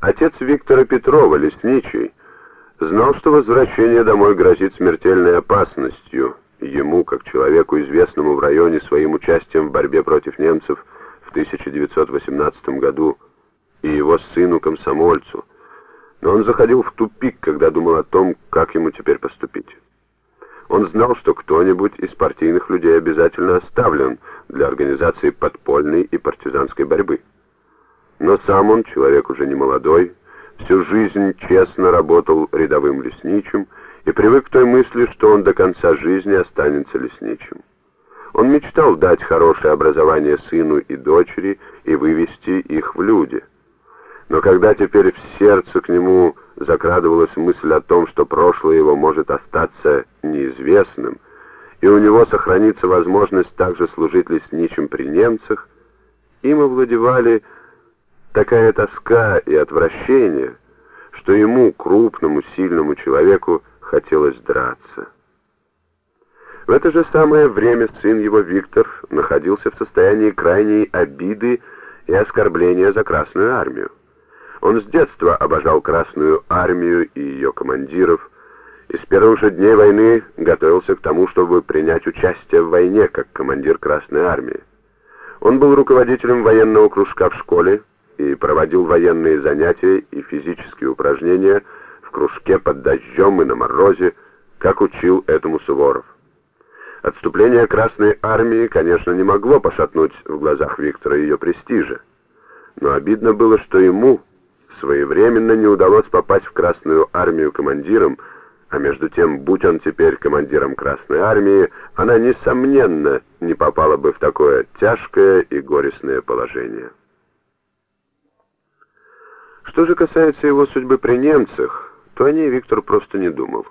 Отец Виктора Петрова, лесничий, знал, что возвращение домой грозит смертельной опасностью ему, как человеку, известному в районе своим участием в борьбе против немцев в 1918 году, и его сыну-комсомольцу. Но он заходил в тупик, когда думал о том, как ему теперь поступить. Он знал, что кто-нибудь из партийных людей обязательно оставлен для организации подпольной и партизанской борьбы. Но сам он, человек уже не молодой, всю жизнь честно работал рядовым лесничим и привык к той мысли, что он до конца жизни останется лесничим. Он мечтал дать хорошее образование сыну и дочери и вывести их в люди. Но когда теперь в сердце к нему закрадывалась мысль о том, что прошлое его может остаться неизвестным, и у него сохранится возможность также служить лесничим при немцах, им овладевали такая тоска и отвращение, что ему, крупному, сильному человеку, хотелось драться. В это же самое время сын его Виктор находился в состоянии крайней обиды и оскорбления за Красную Армию. Он с детства обожал Красную Армию и ее командиров, и с первых же дней войны готовился к тому, чтобы принять участие в войне как командир Красной Армии. Он был руководителем военного кружка в школе и проводил военные занятия и физические упражнения в кружке под дождем и на морозе, как учил этому Суворов. Отступление Красной Армии, конечно, не могло пошатнуть в глазах Виктора ее престижа, но обидно было, что ему своевременно не удалось попасть в Красную Армию командиром, а между тем, будь он теперь командиром Красной Армии, она, несомненно, не попала бы в такое тяжкое и горестное положение. Что же касается его судьбы при немцах, то о ней Виктор просто не думал.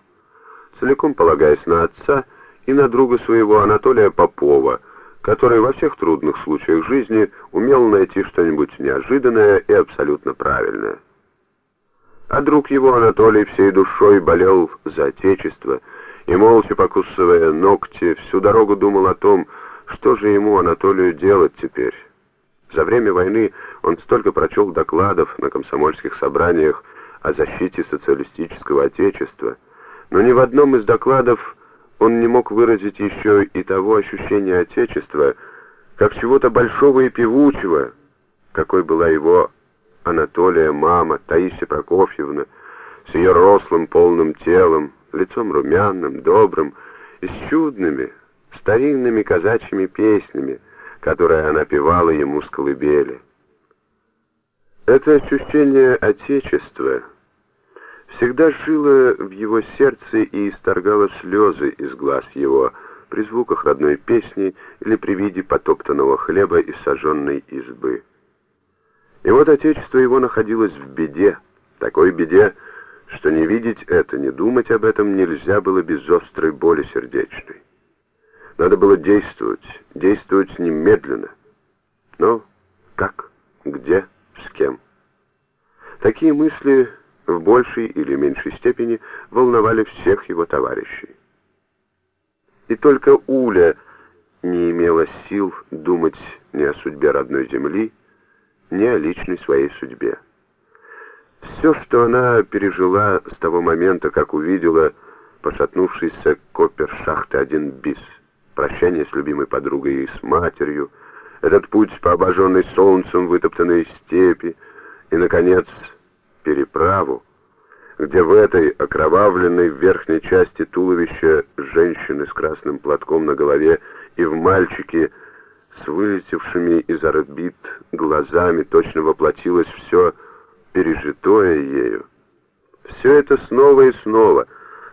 Целиком полагаясь на отца и на друга своего Анатолия Попова, который во всех трудных случаях жизни умел найти что-нибудь неожиданное и абсолютно правильное. А друг его Анатолий всей душой болел за отечество и, молча покусывая ногти, всю дорогу думал о том, что же ему, Анатолию, делать теперь. За время войны он столько прочел докладов на комсомольских собраниях о защите социалистического отечества, но ни в одном из докладов он не мог выразить еще и того ощущения отечества, как чего-то большого и певучего, какой была его Анатолия мама, Таисия Прокофьевна, с ее рослым полным телом, лицом румяным, добрым и с чудными, старинными казачьими песнями, которые она певала ему с колыбели. Это ощущение Отечества всегда жило в его сердце и исторгало слезы из глаз его при звуках родной песни или при виде потоптанного хлеба и сожженной избы. И вот Отечество его находилось в беде, такой беде, что не видеть это, не думать об этом нельзя было без острой боли сердечной. Надо было действовать, действовать немедленно. Но как, где, с кем? Такие мысли в большей или меньшей степени волновали всех его товарищей. И только Уля не имела сил думать ни о судьбе родной земли, ни о личной своей судьбе. Все, что она пережила с того момента, как увидела пошатнувшийся копер шахты один бис, прощание с любимой подругой и с матерью, этот путь по обожженной солнцем вытоптанной степи и, наконец, переправу, где в этой окровавленной верхней части туловища женщины с красным платком на голове и в мальчике с вылетевшими из орбит глазами точно воплотилось все пережитое ею. Все это снова и снова,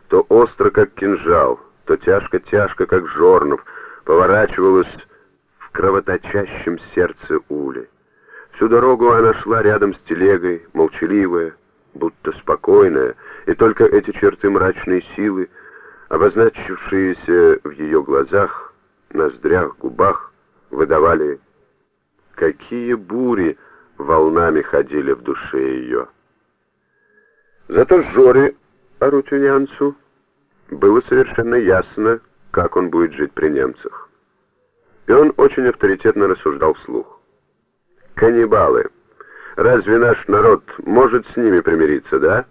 то остро, как кинжал, то тяжко-тяжко, как жорнов, поворачивалось в кровоточащем сердце Ули. Всю дорогу она шла рядом с телегой, молчаливая, будто спокойная, и только эти черты мрачной силы, обозначившиеся в ее глазах, ноздрях, губах, выдавали, какие бури волнами ходили в душе ее. Зато Жоре Арутюнянцу было совершенно ясно, как он будет жить при немцах. И он очень авторитетно рассуждал вслух. Каннибалы. Разве наш народ может с ними примириться, да?